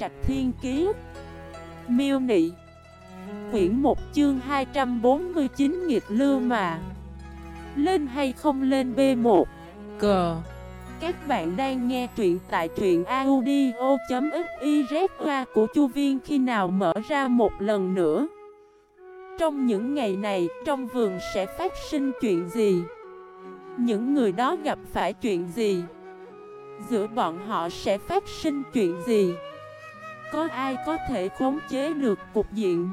Trạch Thiên Kiế Miêu Nị. Quyển 1 chương 249 nghiệt lưu mà. Lên hay không lên B1 Cờ Các bạn đang nghe truyện tại truyện audio.xyz qua của Chu Viên khi nào mở ra một lần nữa. Trong những ngày này trong vườn sẽ phát sinh chuyện gì? Những người đó gặp phải chuyện gì? Giữa bọn họ sẽ phát sinh chuyện gì có ai có thể khống chế được cục diện?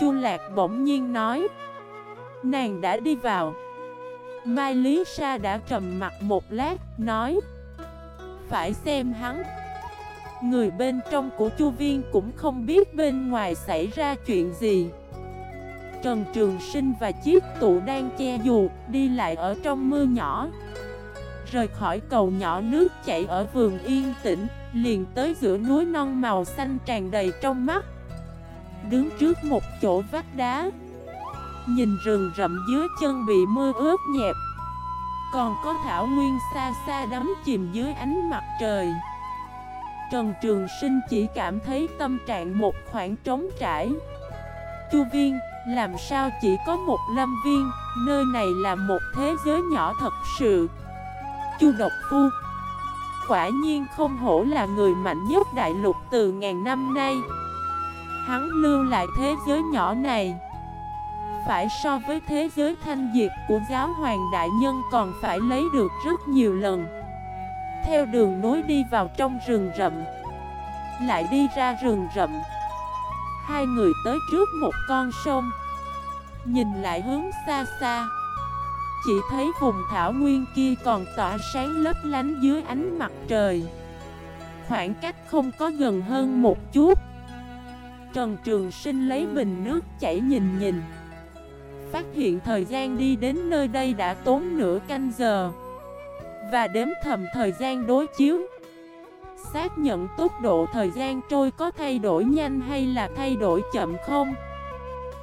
Chu Lạc bỗng nhiên nói. Nàng đã đi vào. Mai Lý Sa đã trầm mặt một lát, Nói. Phải xem hắn. Người bên trong của Chu Viên cũng không biết bên ngoài xảy ra chuyện gì. Trần Trường Sinh và chiếc tụ đang che dù, Đi lại ở trong mưa nhỏ. Rời khỏi cầu nhỏ nước chảy ở vườn yên tĩnh Liền tới giữa núi non màu xanh tràn đầy trong mắt. Đứng trước một chỗ vách đá Nhìn rừng rậm dưới chân bị mưa ướt nhẹp. Còn có thảo nguyên xa xa đắm chìm dưới ánh mặt trời. Trần Trường Sinh chỉ cảm thấy tâm trạng một khoảng trống trải. Chu Viên, làm sao chỉ có một lâm viên? Nơi này là một thế giới nhỏ thật sự. Chu Độc Phu. Quả nhiên không hổ là người mạnh nhất đại lục từ ngàn năm nay. Hắn lưu lại thế giới nhỏ này. Phải so với thế giới thanh diệt của giáo hoàng đại nhân còn phải lấy được rất nhiều lần. Theo đường nối đi vào trong rừng rậm, Lại đi ra rừng rậm. Hai người tới trước một con sông. Nhìn lại hướng xa xa chỉ thấy vùng thảo nguyên kia còn tỏa sáng lấp lánh dưới ánh mặt trời. Khoảng cách không có gần hơn một chút. Trần Trường Sinh lấy bình nước chảy nhìn nhìn. Phát hiện thời gian đi đến nơi đây đã tốn nửa canh giờ. Và đếm thầm thời gian đối chiếu. Xác nhận tốc độ thời gian trôi có thay đổi nhanh hay là thay đổi chậm không?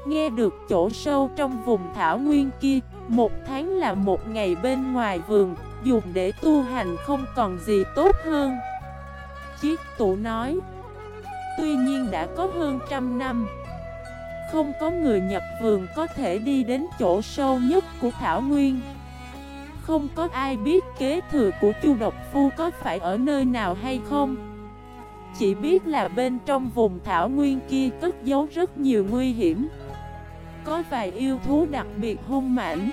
Nghe được chỗ sâu trong vùng thảo nguyên kia, Một tháng là một ngày bên ngoài vườn, Dùng để tu hành không còn gì tốt hơn. Chiếc tủ nói, Tuy nhiên đã có hơn trăm năm, Không có người nhập vườn có thể đi đến chỗ sâu nhất của Thảo Nguyên. Không có ai biết kế thừa của Chu Độc Phu có phải ở nơi nào hay không. Chỉ biết là bên trong vùng Thảo Nguyên kia cất giấu rất nhiều nguy hiểm có vài yêu thú đặc biệt hung mãnh.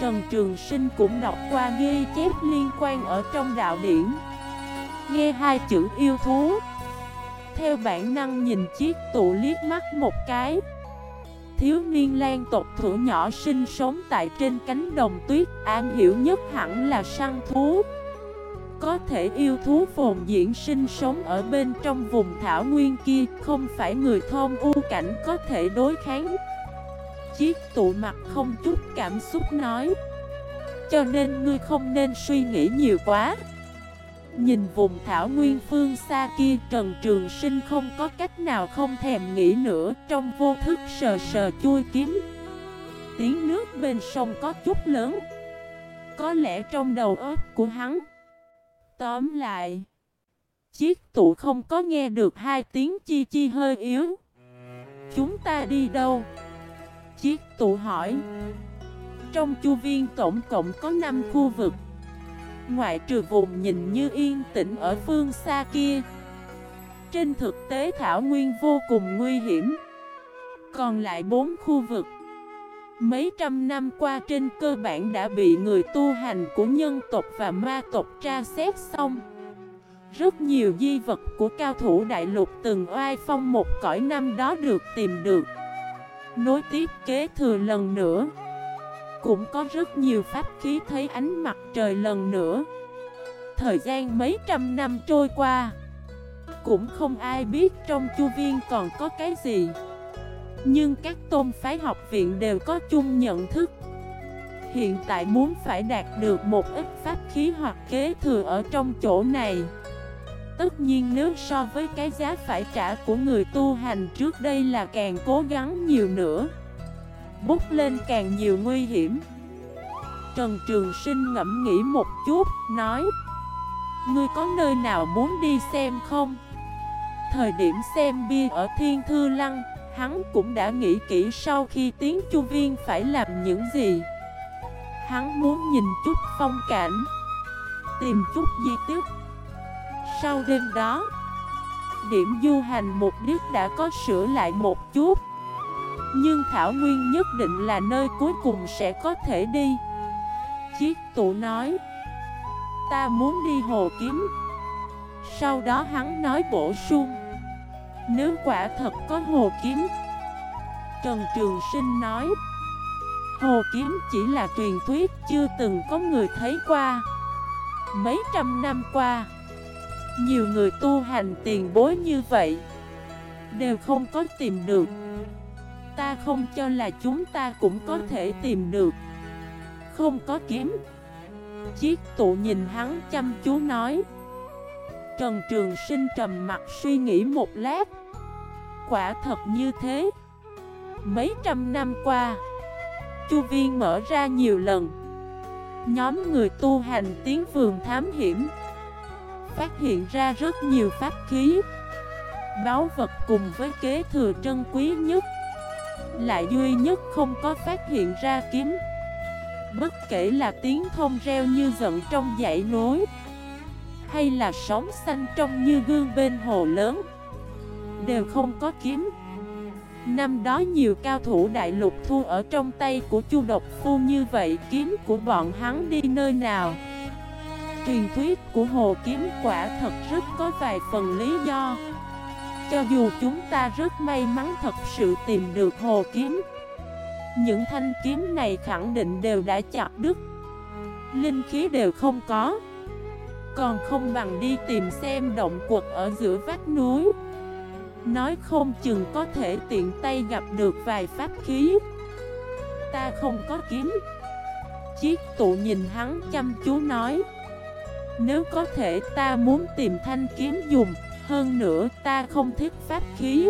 Trần Trường Sinh cũng đọc qua ghi chép liên quan ở trong đạo điển. Nghe hai chữ yêu thú. Theo bản năng nhìn chiếc tụ liếc mắt một cái. Thiếu niên lan tộc thủ nhỏ sinh sống tại trên cánh đồng tuyết An hiểu nhất hẳn là săn thú. Có thể yêu thú phồn diễn sinh sống ở bên trong vùng thảo nguyên kia, Không phải người thôn u cảnh có thể đối kháng. Chiếc tụ mặt không chút cảm xúc nói. Cho nên ngươi không nên suy nghĩ nhiều quá. Nhìn vùng thảo nguyên phương xa kia, Trần Trường Sinh không có cách nào không thèm nghĩ nữa, Trong vô thức sờ sờ chui kiếm. Tiếng nước bên sông có chút lớn. Có lẽ trong đầu óc của hắn. Tóm lại, Chiếc tụ không có nghe được hai tiếng chi chi hơi yếu. Chúng ta đi đâu? Chiếc tụ hỏi. Trong chu viên tổng cộng có 5 khu vực. Ngoại trừ vùng nhìn như yên tĩnh ở phương xa kia. Trên thực tế Thảo Nguyên vô cùng nguy hiểm. Còn lại 4 khu vực. Mấy trăm năm qua trên cơ bản đã bị người tu hành của nhân tộc và ma tộc tra xét xong. Rất nhiều di vật của cao thủ đại lục từng oai phong một cõi năm đó được tìm được. Nối tiếp kế thừa lần nữa. Cũng có rất nhiều pháp khí thấy ánh mặt trời lần nữa. Thời gian mấy trăm năm trôi qua, Cũng không ai biết trong chu viên còn có cái gì. Nhưng các tôn phái học viện đều có chung nhận thức. Hiện tại muốn phải đạt được một ít pháp khí hoặc kế thừa ở trong chỗ này. Tất nhiên nếu so với cái giá phải trả của người tu hành trước đây là càng cố gắng nhiều nữa. Bút lên càng nhiều nguy hiểm. Trần Trường Sinh ngẫm nghĩ một chút, nói Ngươi có nơi nào muốn đi xem không? Thời điểm xem bia ở Thiên Thư Lăng Hắn cũng đã nghĩ kỹ sau khi tiến chu viên phải làm những gì. Hắn muốn nhìn chút phong cảnh Tìm chút di tích. Sau đêm đó, Điểm du hành mục đích đã có sửa lại một chút. Nhưng Thảo Nguyên nhất định là nơi cuối cùng sẽ có thể đi. Chiếc tụ nói, Ta muốn đi hồ kiếm. Sau đó hắn nói bổ sung, Nếu quả thật có hồ kiếm. Trần Trường Sinh nói, Hồ kiếm chỉ là truyền thuyết chưa từng có người thấy qua. Mấy trăm năm qua nhiều người tu hành tiền bối như vậy Đều không có tìm được. Ta không cho là chúng ta cũng có thể tìm được. Không có kiếm. Chiếc tụ nhìn hắn chăm chú nói. Trần Trường Sinh trầm mặt suy nghĩ một lát. Quả thật như thế. Mấy trăm năm qua, Chu viên mở ra nhiều lần. Nhóm người tu hành tiến vườn thám hiểm. Phát hiện ra rất nhiều pháp khí. Báo vật cùng với kế thừa trân quý nhất, Lại duy nhất không có phát hiện ra kiếm. Bất kể là tiếng thông reo như giận trong dãy núi, Hay là sóng xanh trong như gương bên hồ lớn, Đều không có kiếm. Năm đó nhiều cao thủ đại lục thu ở trong tay của chu độc phu như vậy, Kiếm của bọn hắn đi nơi nào? Truyền thuyết của hồ kiếm quả thật rất có vài phần lý do. Cho dù chúng ta rất may mắn thật sự tìm được hồ kiếm, những thanh kiếm này khẳng định đều đã chặt đứt. Linh khí đều không có, Còn không bằng đi tìm xem động quật ở giữa vách núi. Nói không chừng có thể tiện tay gặp được vài pháp khí. Ta không có kiếm. Chiếc tụ nhìn hắn chăm chú nói. Nếu có thể ta muốn tìm thanh kiếm dùng, Hơn nữa ta không thích pháp khí.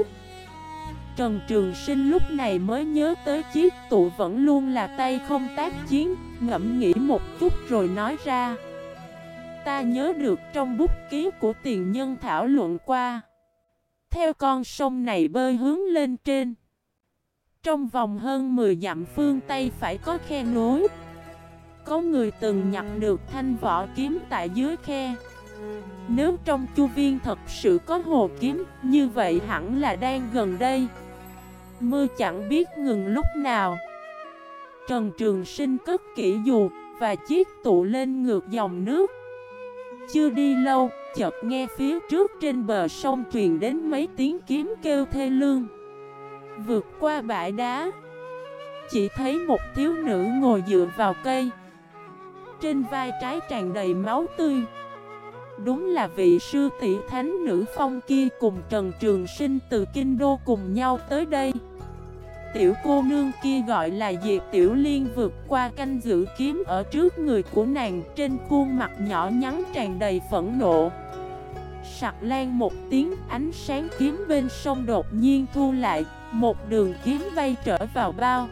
Trần Trường Sinh lúc này mới nhớ tới chiếc tụ vẫn luôn là tay không tác chiến, Ngẫm nghĩ một chút rồi nói ra. Ta nhớ được trong bút ký của tiền nhân thảo luận qua. Theo con sông này bơi hướng lên trên. Trong vòng hơn 10 dặm phương Tây phải có khe núi. Có người từng nhặt được thanh vỏ kiếm tại dưới khe. Nếu trong chu viên thật sự có hồ kiếm, Như vậy hẳn là đang gần đây. Mưa chẳng biết ngừng lúc nào. Trần Trường Sinh cất kỹ dù Và chiếc tụ lên ngược dòng nước. Chưa đi lâu, Chợt nghe phía trước trên bờ sông truyền đến mấy tiếng kiếm kêu thê lương. Vượt qua bãi đá, Chỉ thấy một thiếu nữ ngồi dựa vào cây. Trên vai trái tràn đầy máu tươi. Đúng là vị sư tỷ thánh nữ phong kia cùng Trần Trường Sinh từ Kinh Đô cùng nhau tới đây. Tiểu cô nương kia gọi là Diệp Tiểu Liên vượt qua canh giữ kiếm ở trước người của nàng, Trên khuôn mặt nhỏ nhắn tràn đầy phẫn nộ. Sặc lan một tiếng, ánh sáng kiếm bên sông đột nhiên thu lại, Một đường kiếm bay trở vào bao.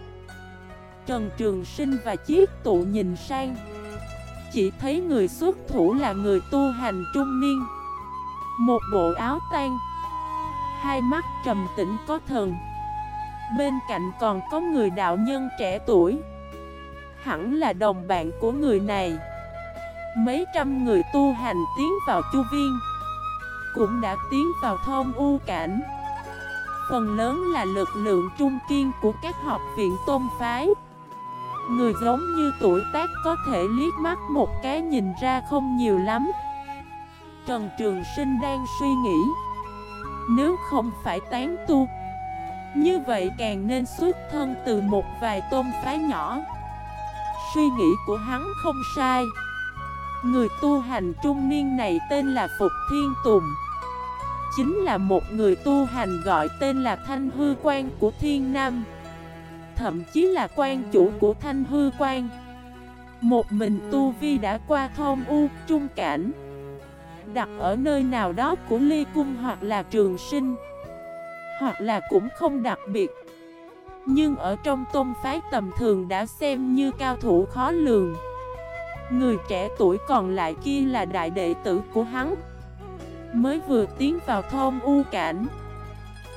Trần Trường Sinh và chiếc tụ nhìn sang chỉ thấy người xuất thủ là người tu hành trung niên. Một bộ áo tan Hai mắt trầm tĩnh có thần. Bên cạnh còn có người đạo nhân trẻ tuổi. Hẳn là đồng bạn của người này. Mấy trăm người tu hành tiến vào chu viên, Cũng đã tiến vào thôn u cảnh. Phần lớn là lực lượng trung kiên của các học viện tôn phái. Người giống như tuổi tác có thể liếc mắt một cái nhìn ra không nhiều lắm. Trần Trường Sinh đang suy nghĩ. Nếu không phải tán tu, như vậy càng nên xuất thân từ một vài tôn phái nhỏ. Suy nghĩ của hắn không sai. Người tu hành trung niên này tên là Phục Thiên Tùng. Chính là một người tu hành gọi tên là Thanh Hư Quan của Thiên Nam. Thậm chí là quan chủ của Thanh Hư Quan. Một mình tu vi đã qua thôn u, trung cảnh. Đặt ở nơi nào đó của Ly Cung hoặc là Trường Sinh. Hoặc là cũng không đặc biệt. Nhưng ở trong tôn phái tầm thường đã xem như cao thủ khó lường. Người trẻ tuổi còn lại kia là đại đệ tử của hắn. Mới vừa tiến vào thôn U Cảnh